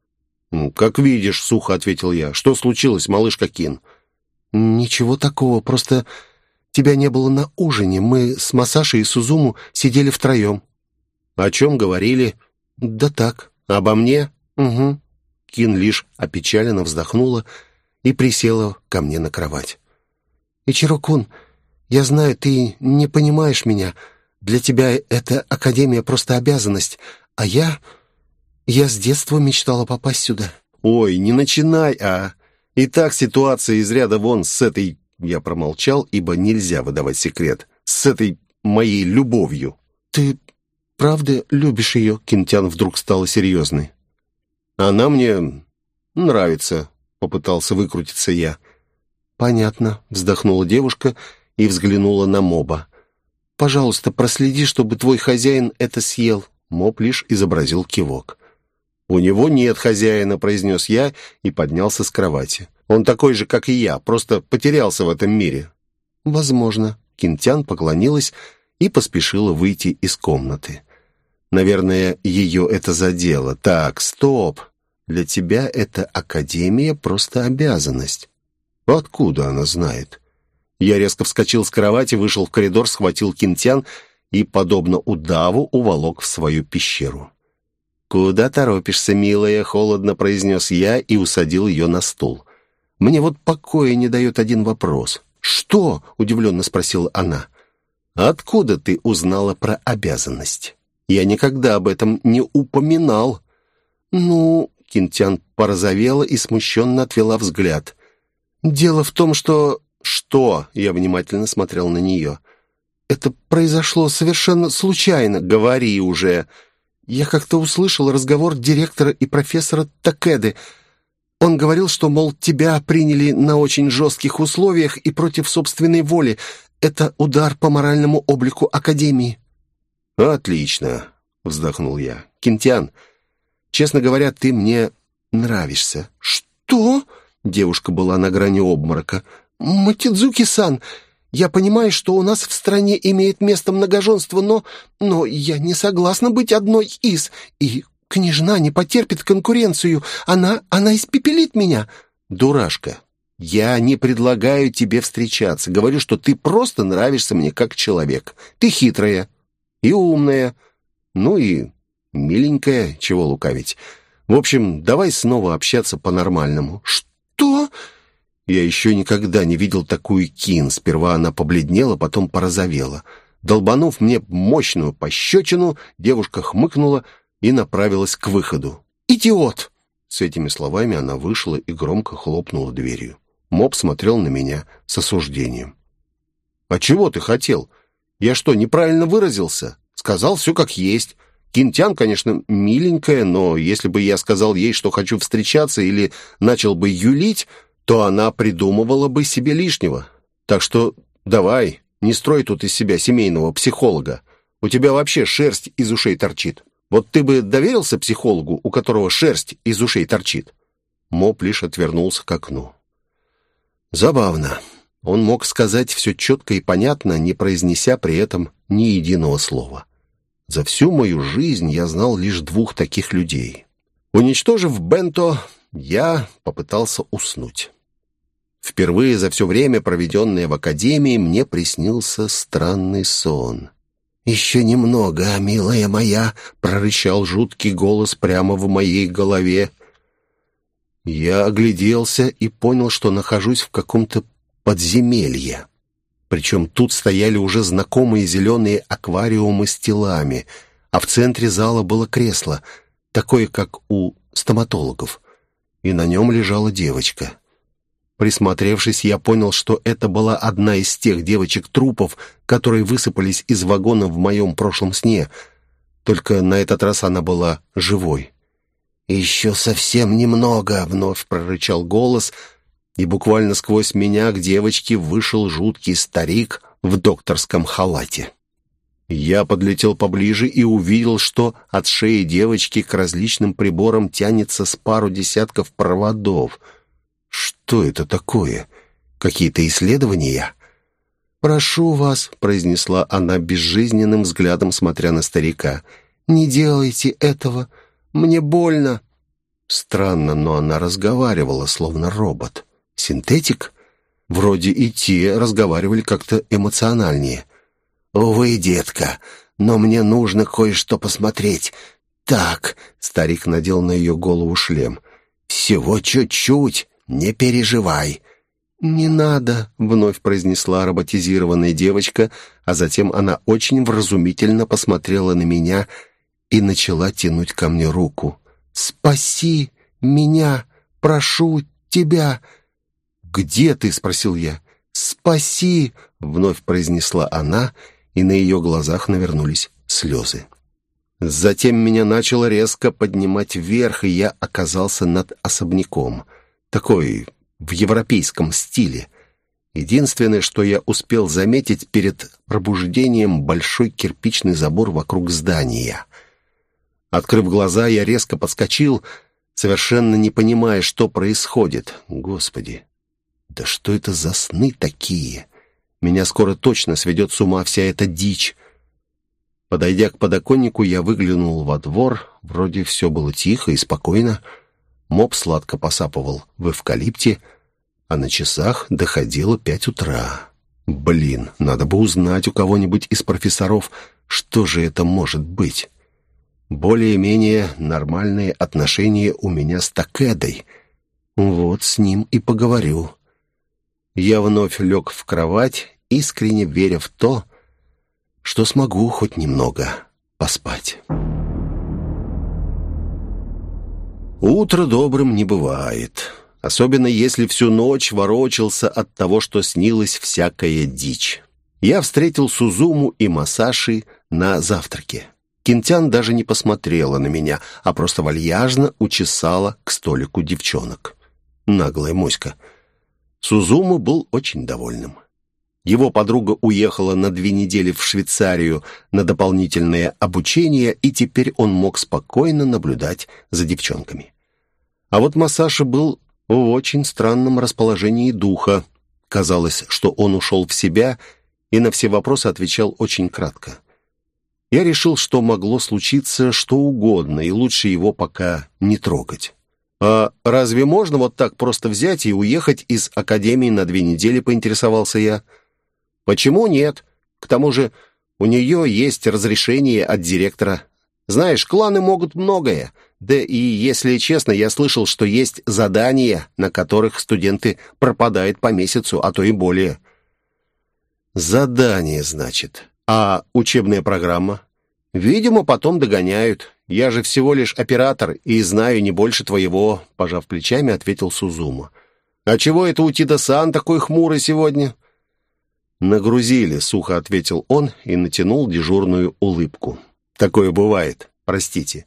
S1: «Как видишь», — сухо ответил я. «Что случилось, малышка Кин?»
S2: «Ничего такого, просто тебя не было на ужине. Мы с Масашей и Сузуму сидели втроем».
S1: «О чем говорили?»
S2: «Да так».
S1: «Обо мне?»
S2: «Угу».
S1: Кин лишь опечаленно вздохнула и присела ко мне на кровать.
S2: «Ичиро-кун, я знаю, ты не понимаешь меня. Для тебя эта академия просто обязанность, а я... я с детства мечтала попасть сюда».
S1: «Ой, не начинай, а! И так ситуация из ряда вон с этой...» Я промолчал, ибо нельзя выдавать секрет. «С этой моей любовью».
S2: «Ты правда любишь ее?» Кинтян вдруг стала серьезной.
S1: «Она мне нравится», — попытался выкрутиться я.
S2: «Понятно», — вздохнула девушка и взглянула на моба. «Пожалуйста, проследи, чтобы твой хозяин это съел».
S1: Моб лишь изобразил кивок. «У него нет хозяина», — произнес я и поднялся с кровати. «Он такой же, как и я, просто потерялся в этом мире».
S2: «Возможно».
S1: Кинтян поклонилась и поспешила выйти из комнаты. Наверное, ее это задело. «Так, стоп. Для тебя эта академия просто обязанность». «Откуда она знает?» Я резко вскочил с кровати, вышел в коридор, схватил Кинтян и, подобно удаву, уволок в свою пещеру. «Куда торопишься, милая?» — холодно произнес я и усадил ее на стул. «Мне вот покоя не дает один вопрос». «Что?» — удивленно спросила она. «Откуда ты узнала про обязанность? Я никогда об этом не упоминал».
S2: «Ну...» — Кинтян порозовела и смущенно отвела взгляд. «Дело в том, что
S1: «Что?» — я внимательно смотрел на нее.
S2: «Это произошло совершенно случайно.
S1: Говори уже!»
S2: Я как-то услышал разговор директора и профессора Такеды. Он говорил, что, мол, тебя приняли на очень жестких условиях и против собственной воли. Это удар по моральному облику Академии».
S1: «Отлично», — вздохнул я. «Кинтян, честно говоря, ты мне нравишься».
S2: «Что?» — девушка была на грани обморока. «Матидзуки-сан, я понимаю, что у нас в стране имеет место многоженство, но... но я не согласна быть одной из, и княжна не потерпит конкуренцию, она... она испепелит меня».
S1: «Дурашка, я не предлагаю тебе встречаться, говорю, что ты просто нравишься мне как человек. Ты хитрая и умная, ну и миленькая, чего лукавить. В общем, давай снова общаться по-нормальному».
S2: «Что?»
S1: Я еще никогда не видел такую кин. Сперва она побледнела, потом порозовела. Долбанув мне мощную пощечину, девушка хмыкнула и направилась к выходу.
S2: «Идиот!»
S1: С этими словами она вышла и громко хлопнула дверью. Моб смотрел на меня с осуждением. «А чего ты хотел? Я что, неправильно выразился? Сказал все как есть. Кинтян, конечно, миленькая, но если бы я сказал ей, что хочу встречаться или начал бы юлить, то она придумывала бы себе лишнего. Так что давай, не строй тут из себя семейного психолога. У тебя вообще шерсть из ушей торчит. Вот ты бы доверился психологу, у которого шерсть из ушей торчит?» Моп лишь отвернулся к окну. Забавно. Он мог сказать все четко и понятно, не произнеся при этом ни единого слова. За всю мою жизнь я знал лишь двух таких людей. Уничтожив Бенто, я попытался уснуть. Впервые за все время, проведенное в академии, мне приснился странный сон. «Еще немного, милая моя!» — прорычал жуткий голос прямо в моей голове. Я огляделся и понял, что нахожусь в каком-то подземелье. Причем тут стояли уже знакомые зеленые аквариумы с телами, а в центре зала было кресло, такое, как у стоматологов, и на нем лежала девочка. Присмотревшись, я понял, что это была одна из тех девочек-трупов, которые высыпались из вагона в моем прошлом сне. Только на этот раз она была живой. «Еще совсем немного», — вновь прорычал голос, и буквально сквозь меня к девочке вышел жуткий старик в докторском халате. Я подлетел поближе и увидел, что от шеи девочки к различным приборам тянется с пару десятков проводов — что это такое? Какие-то исследования? «Прошу вас», — произнесла она безжизненным взглядом, смотря на старика. «Не делайте этого. Мне больно». Странно, но она разговаривала, словно робот. Синтетик? Вроде и те разговаривали как-то эмоциональнее. «Увы, детка, но мне нужно кое-что посмотреть. Так», — старик надел на ее голову шлем. «Всего чуть-чуть. «Не переживай». «Не надо», — вновь произнесла роботизированная девочка, а затем она очень вразумительно посмотрела на меня и начала тянуть ко мне руку. «Спаси меня! Прошу тебя!» «Где ты?» — спросил я. «Спаси!» — вновь произнесла она, и на ее глазах навернулись слезы. Затем меня начало резко поднимать вверх, и я оказался над особняком — такой в европейском стиле. Единственное, что я успел заметить перед пробуждением, большой кирпичный забор вокруг здания. Открыв глаза, я резко подскочил, совершенно не понимая, что происходит. Господи, да что это за сны такие? Меня скоро точно сведет с ума вся эта дичь. Подойдя к подоконнику, я выглянул во двор. Вроде все было тихо и спокойно. Моб сладко посапывал в эвкалипте, а на часах доходило пять утра. Блин, надо бы узнать у кого-нибудь из профессоров, что же это может быть. Более-менее нормальные отношения у меня с Такедой. Вот с ним и поговорю. Я вновь лег в кровать, искренне веря в то, что смогу хоть немного поспать». Утро добрым не бывает, особенно если всю ночь ворочался от того, что снилась всякая дичь. Я встретил Сузуму и Масаши на завтраке. Кентян даже не посмотрела на меня, а просто вальяжно учесала к столику девчонок. Наглая моська. Сузуму был очень довольным. Его подруга уехала на две недели в Швейцарию на дополнительное обучение, и теперь он мог спокойно наблюдать за девчонками. А вот Масаша был в очень странном расположении духа. Казалось, что он ушел в себя и на все вопросы отвечал очень кратко. Я решил, что могло случиться что угодно, и лучше его пока не трогать. «А разве можно вот так просто взять и уехать из академии на две недели?» — поинтересовался я. Почему нет? К тому же у нее есть разрешение от директора. Знаешь, кланы могут многое. Да и, если честно, я слышал, что есть задания, на которых студенты пропадают по месяцу, а то и более. Задание, значит. А учебная программа? Видимо, потом догоняют. Я же всего лишь оператор и знаю не больше твоего, пожав плечами, ответил Сузума. А чего это у Тида-сан такой хмурый сегодня? — «Нагрузили», — сухо ответил он и натянул дежурную улыбку. «Такое бывает. Простите».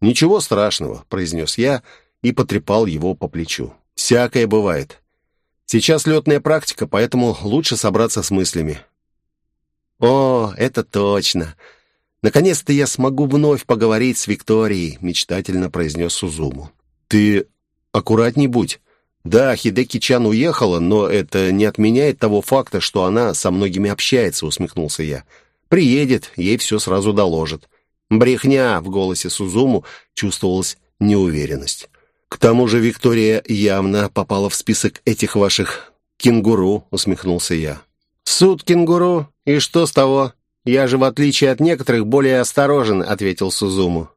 S1: «Ничего страшного», — произнес я и потрепал его по плечу. «Всякое бывает. Сейчас летная практика, поэтому лучше собраться с мыслями». «О, это точно. Наконец-то я смогу вновь поговорить с Викторией», — мечтательно произнес Сузуму. «Ты аккуратней будь». Да, Хидеки-чан уехала, но это не отменяет того факта, что она со многими общается, усмехнулся я. Приедет, ей все сразу доложит. Брехня в голосе Сузуму чувствовалась неуверенность. К тому же Виктория явно попала в список этих ваших кенгуру, усмехнулся я. Суд кенгуру? И что с того? Я же, в отличие от некоторых, более осторожен, ответил Сузуму.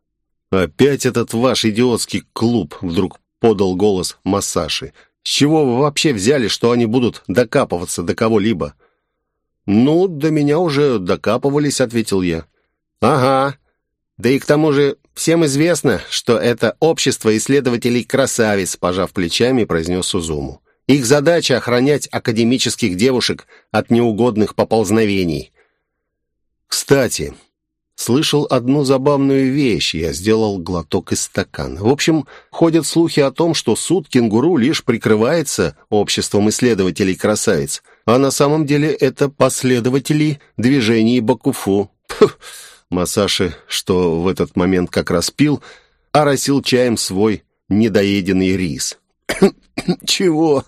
S1: Опять этот ваш идиотский клуб, вдруг подал голос Массаши. «С чего вы вообще взяли, что они будут докапываться до кого-либо?» «Ну, до меня уже докапывались», — ответил я. «Ага. Да и к тому же всем известно, что это общество исследователей красавиц», — пожав плечами, произнес Сузуму. «Их задача — охранять академических девушек от неугодных поползновений». «Кстати, слышал одну забавную вещь. Я сделал глоток из стакана. В общем, ходят слухи о том, что суд кенгуру лишь прикрывается обществом исследователей красавиц, а на самом деле это последователи движений Бакуфу. Масаши, что в этот момент как раз пил, оросил чаем свой недоеденный рис. «Чего?»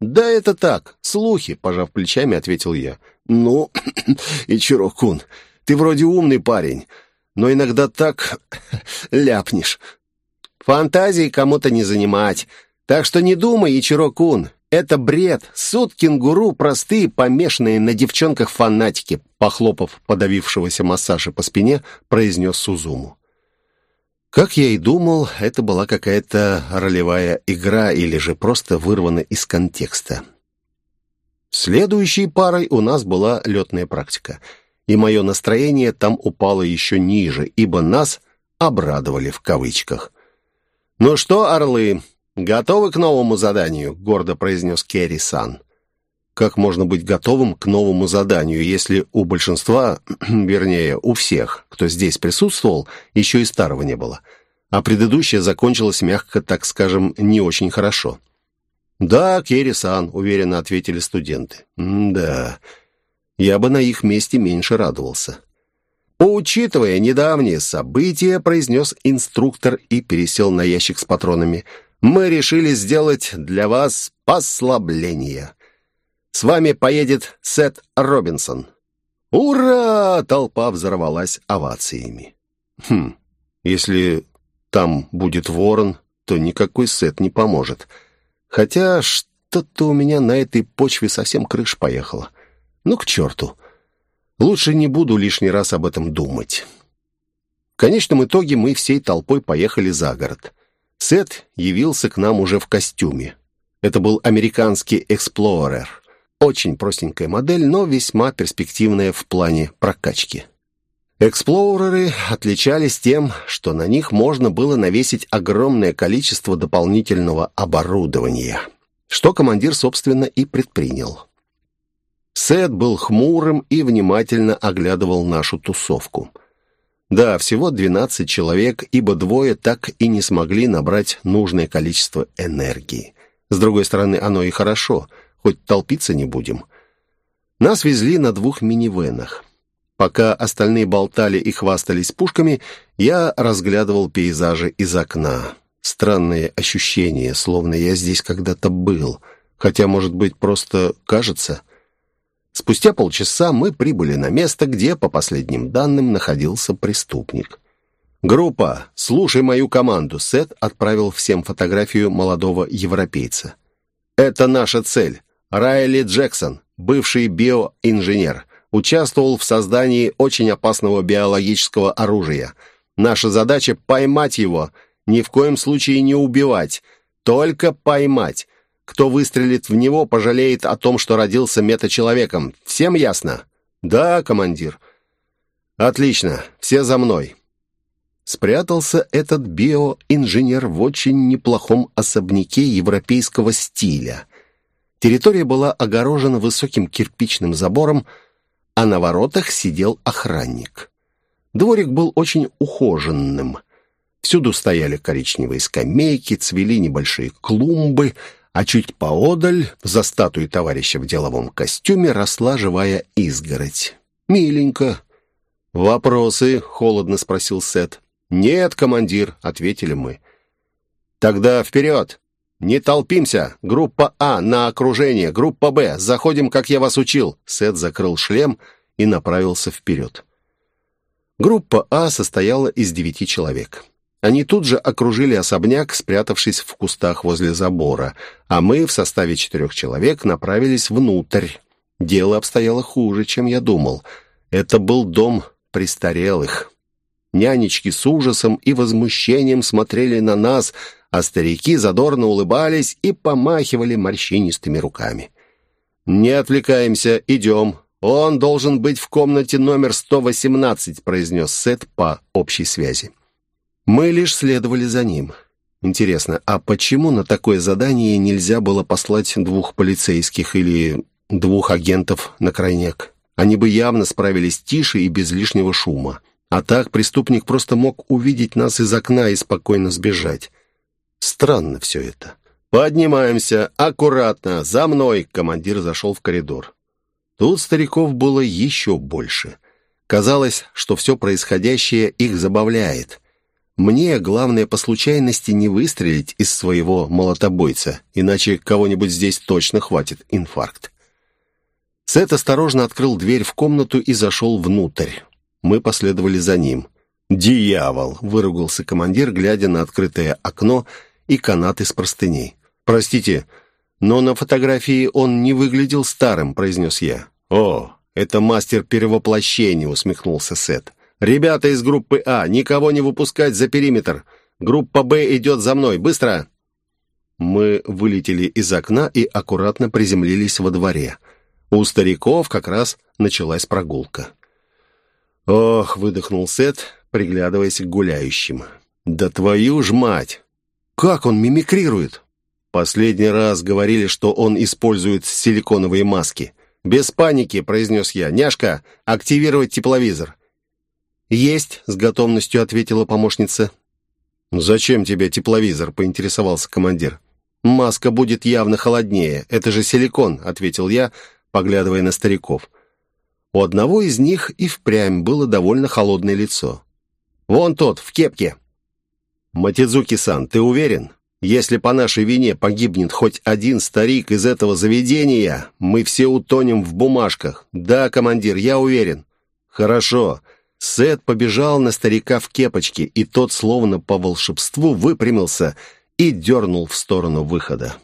S1: «Да это так, слухи», — пожав плечами, ответил я. «Ну, Ичиро-кун, ты вроде умный парень, но иногда так ляпнешь. Фантазии кому-то не занимать. Так что не думай, Ичиро-кун, это бред. Суд кенгуру простые, помешанные на девчонках фанатики, похлопав подавившегося массажа по спине, произнес Сузуму. Как я и думал, это была какая-то ролевая игра или же просто вырвана из контекста. Следующей парой у нас была летная практика — и мое настроение там упало еще ниже, ибо нас обрадовали в кавычках. «Ну что, орлы, готовы к новому заданию?» — гордо произнес Керри Сан. «Как можно быть готовым к новому заданию, если у большинства, вернее, у всех, кто здесь присутствовал, еще и старого не было, а предыдущее закончилось, мягко так скажем, не очень хорошо?» «Да, Керри Сан», — уверенно ответили студенты. «Да...» я бы на их месте меньше радовался. «Учитывая недавние события», — произнес инструктор и пересел на ящик с патронами, «мы решили сделать для вас послабление. С вами поедет Сет Робинсон». «Ура!» — толпа взорвалась овациями. «Хм, если там будет ворон, то никакой Сет не поможет. Хотя что-то у меня на этой почве совсем крыш поехала». Ну, к черту. Лучше не буду лишний раз об этом думать. В конечном итоге мы всей толпой поехали за город. Сет явился к нам уже в костюме. Это был американский «Эксплорер». Очень простенькая модель, но весьма перспективная в плане прокачки. Эксплореры отличались тем, что на них можно было навесить огромное количество дополнительного оборудования, что командир, собственно, и предпринял. Сет был хмурым и внимательно оглядывал нашу тусовку. Да, всего 12 человек, ибо двое так и не смогли набрать нужное количество энергии. С другой стороны, оно и хорошо, хоть толпиться не будем. Нас везли на двух минивенах. Пока остальные болтали и хвастались пушками, я разглядывал пейзажи из окна. Странное ощущение, словно я здесь когда-то был. Хотя, может быть, просто кажется... Спустя полчаса мы прибыли на место, где, по последним данным, находился преступник. «Группа, слушай мою команду», — Сет отправил всем фотографию молодого европейца. «Это наша цель. Райли Джексон, бывший биоинженер, участвовал в создании очень опасного биологического оружия. Наша задача — поймать его, ни в коем случае не убивать, только поймать. Кто выстрелит в него, пожалеет о том, что родился метачеловеком. Всем ясно? Да, командир. Отлично, все за мной. Спрятался этот биоинженер в очень неплохом особняке европейского стиля. Территория была огорожена высоким кирпичным забором, а на воротах сидел охранник. Дворик был очень ухоженным. Всюду стояли коричневые скамейки, цвели небольшие клумбы — а чуть поодаль, за статуей товарища в деловом костюме, росла живая изгородь. «Миленько». «Вопросы?» — холодно спросил Сет. «Нет, командир», — ответили мы. «Тогда вперед! Не толпимся! Группа А на окружение, группа Б, заходим, как я вас учил!» Сет закрыл шлем и направился вперед. Группа А состояла из девяти человек. Они тут же окружили особняк, спрятавшись в кустах возле забора, а мы в составе четырех человек направились внутрь. Дело обстояло хуже, чем я думал. Это был дом престарелых.
S2: Нянечки с ужасом и возмущением смотрели на нас, а старики задорно улыбались и помахивали морщинистыми руками. «Не отвлекаемся, идем. Он должен быть в комнате номер 118», произнес Сет по общей связи. Мы лишь следовали за ним. Интересно, а почему на такое задание нельзя было послать двух полицейских или двух агентов на крайняк? Они бы явно справились тише и без лишнего шума. А так преступник просто мог увидеть нас из окна и спокойно сбежать. Странно все это. «Поднимаемся! Аккуратно! За мной!» Командир зашел в коридор. Тут стариков было еще больше. Казалось, что все происходящее их забавляет. Мне главное по случайности не выстрелить из своего молотобойца, иначе кого-нибудь здесь точно хватит инфаркт. Сет осторожно открыл дверь в комнату и зашел внутрь. Мы последовали за ним. «Дьявол!» — выругался командир, глядя на открытое окно и канат из простыней. «Простите, но на фотографии он не выглядел старым», — произнес я. «О, это мастер перевоплощения», — усмехнулся Сет. «Ребята из группы А, никого не выпускать за периметр. Группа Б идет за мной. Быстро!» Мы вылетели из окна и аккуратно приземлились во дворе. У стариков как раз началась прогулка. «Ох», — выдохнул Сет, приглядываясь к гуляющим. «Да твою ж мать! Как он мимикрирует?» Последний раз говорили, что он использует силиконовые маски. «Без паники», — произнес я. «Няшка, активировать тепловизор». «Есть», — с готовностью ответила помощница. «Зачем тебе тепловизор?» — поинтересовался командир. «Маска будет явно холоднее. Это же силикон», — ответил я, поглядывая на стариков. У одного из них и впрямь было довольно холодное лицо. «Вон тот, в кепке!» «Матидзуки-сан, ты уверен? Если по нашей вине погибнет хоть один старик из этого заведения, мы все утонем в бумажках. Да, командир, я уверен». «Хорошо». Сет побежал на старика в кепочке, и тот, словно по волшебству, выпрямился и дернул в сторону выхода.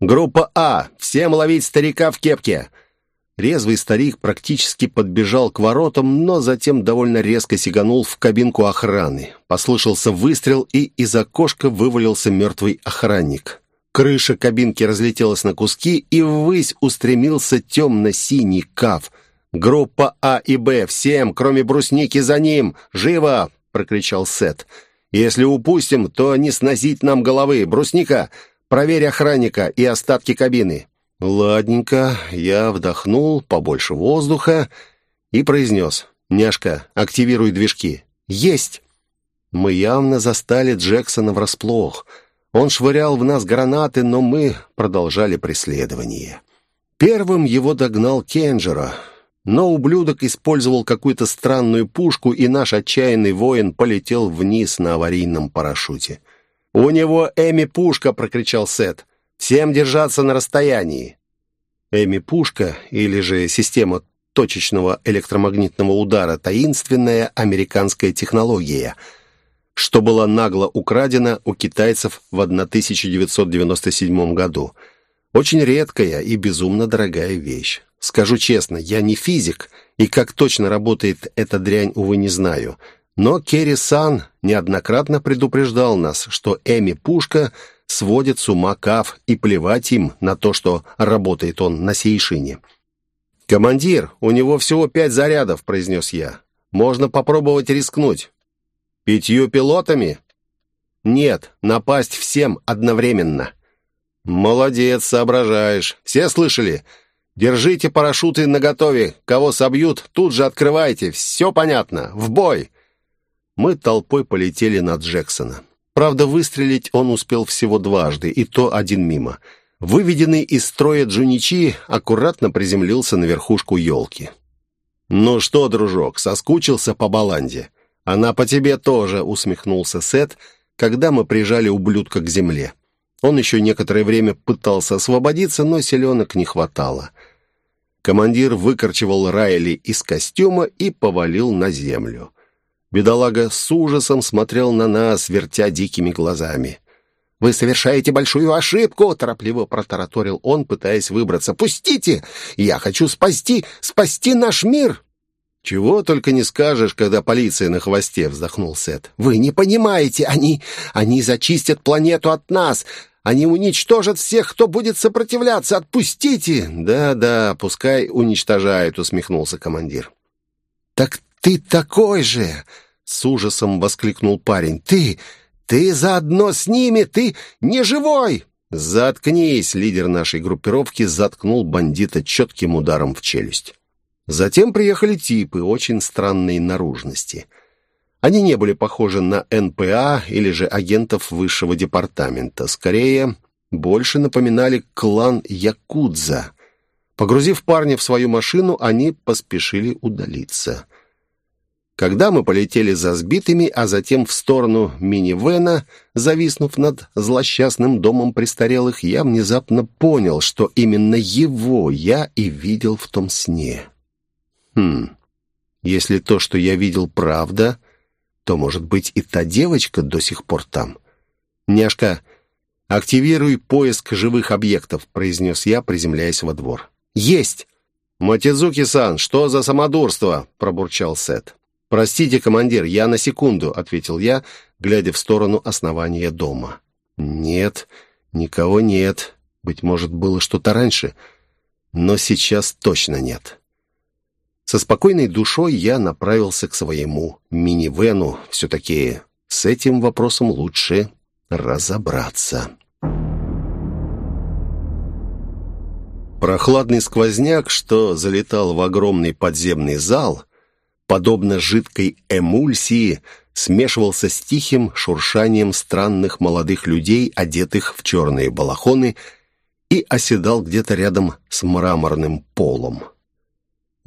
S2: «Группа А! Всем ловить старика в кепке!» Резвый старик практически подбежал к воротам, но затем довольно резко сиганул в кабинку охраны. Послышался выстрел, и из окошка вывалился мертвый охранник. Крыша кабинки разлетелась на куски, и ввысь устремился темно-синий каф. «Группа А и Б! Всем, кроме брусники, за ним! Живо!» — прокричал Сет. «Если упустим, то не сносить нам головы! Брусника, проверь охранника и остатки кабины!» «Ладненько». Я вдохнул побольше воздуха и произнес. «Няшка, активируй движки». «Есть!» Мы явно застали Джексона врасплох. Он швырял в нас гранаты, но мы продолжали преследование. Первым его догнал Кенджера, но ублюдок использовал какую-то странную пушку, и наш отчаянный воин полетел вниз на аварийном парашюте. «У него Эми пушка!» — прокричал Сет. Всем держаться на расстоянии. Эми-пушка, или же система точечного электромагнитного удара, таинственная американская технология, что была нагло украдена у китайцев в 1997 году. Очень редкая и безумно дорогая вещь. Скажу честно, я не физик, и как точно работает эта дрянь, увы, не знаю. Но Керри Сан неоднократно предупреждал нас, что Эми-пушка — сводит с ума Кав, и плевать им на то, что работает он на сейшине. «Командир, у него всего пять зарядов», — произнес я. «Можно попробовать рискнуть». «Пятью пилотами?» «Нет, напасть всем одновременно». «Молодец, соображаешь. Все слышали? Держите парашюты наготове. Кого собьют, тут же открывайте. Все понятно. В бой!» Мы толпой полетели на Джексона. Правда, выстрелить он успел всего дважды, и то один мимо. Выведенный из строя Джуничи аккуратно приземлился на верхушку елки. «Ну что, дружок, соскучился по баланде?» «Она по тебе тоже», — усмехнулся Сет, когда мы прижали ублюдка к земле. Он еще некоторое время пытался освободиться, но селенок не хватало. Командир выкорчевал Райли из костюма и повалил на землю. Бедолага с ужасом смотрел на нас, вертя дикими глазами. «Вы совершаете большую ошибку!» — торопливо протараторил он, пытаясь выбраться. «Пустите! Я хочу спасти, спасти наш мир!»
S1: «Чего только не скажешь, когда полиция на хвосте», — вздохнул Сет.
S2: «Вы не понимаете, они... они зачистят планету от нас. Они уничтожат всех, кто будет сопротивляться. Отпустите!»
S1: «Да-да, пускай уничтожают», — усмехнулся командир.
S2: «Так ты такой же!» — с ужасом воскликнул парень. «Ты... ты заодно с ними! Ты не живой!»
S1: «Заткнись!» — лидер нашей группировки заткнул бандита четким ударом в челюсть. Затем приехали типы очень странной наружности. Они не были похожи на НПА или же агентов высшего департамента. Скорее, больше напоминали клан Якудза. Погрузив парня в свою машину, они поспешили удалиться. Когда мы полетели за сбитыми, а затем в сторону минивэна, зависнув над злосчастным домом престарелых, я внезапно понял, что именно его я и видел в том сне. Хм, если то, что я видел, правда, то, может быть, и та девочка до сих пор там. «Няшка, активируй поиск живых объектов», — произнес я, приземляясь во двор.
S2: «Есть!»
S1: «Мотидзуки-сан, что за самодурство?» — пробурчал Сет. «Простите, командир, я на секунду», — ответил я, глядя в сторону основания дома. «Нет, никого нет. Быть может, было что-то раньше, но сейчас точно нет». Со спокойной душой я направился к своему минивену. Все-таки с этим вопросом лучше разобраться. Прохладный сквозняк, что залетал в огромный подземный зал, подобно жидкой эмульсии, смешивался с тихим шуршанием странных молодых людей, одетых в черные балахоны, и оседал где-то рядом с мраморным полом.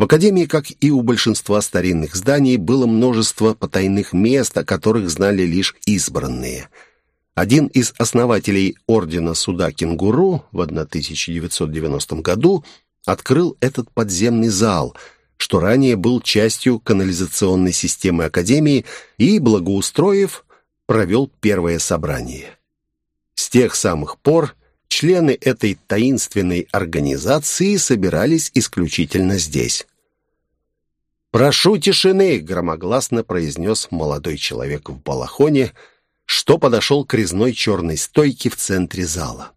S1: В Академии, как и у большинства старинных зданий, было множество потайных мест, о которых знали лишь избранные. Один из основателей Ордена Суда Кенгуру в 1990 году открыл этот подземный зал, что ранее был частью канализационной системы Академии и, благоустроив, провел первое собрание. С тех самых пор члены этой таинственной организации собирались исключительно здесь. «Прошу тишины!» — громогласно произнес молодой человек в балахоне, что подошел к резной черной стойке в центре зала.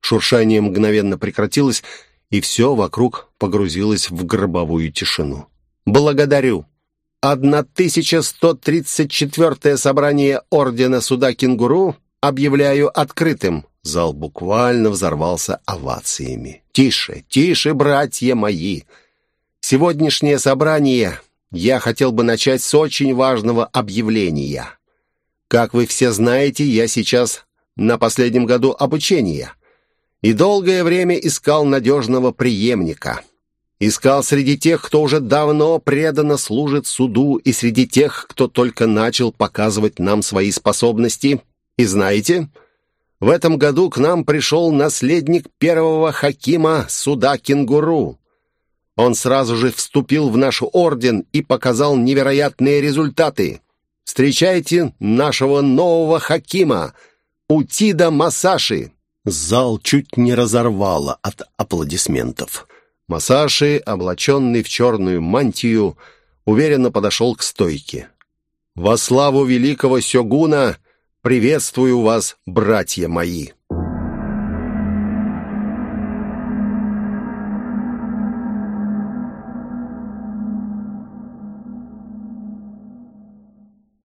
S1: Шуршание мгновенно прекратилось, и все вокруг погрузилось в гробовую тишину. «Благодарю!» 1134-е собрание Ордена Суда Кенгуру объявляю открытым. Зал буквально взорвался овациями. «Тише, тише, братья мои!» Сегодняшнее собрание я хотел бы начать с очень важного объявления. Как вы все знаете, я сейчас на последнем году обучения и долгое время искал надежного преемника. Искал среди тех, кто уже давно преданно служит суду, и среди тех, кто только начал показывать нам свои способности. И знаете, в этом году к нам пришел наследник первого хакима суда «Кенгуру». Он сразу же вступил в наш орден и показал невероятные результаты. Встречайте нашего нового хакима, Утида Масаши. Зал чуть не разорвало от аплодисментов. Масаши, облаченный в черную мантию, уверенно подошел к стойке. «Во славу великого сёгуна приветствую вас, братья мои!»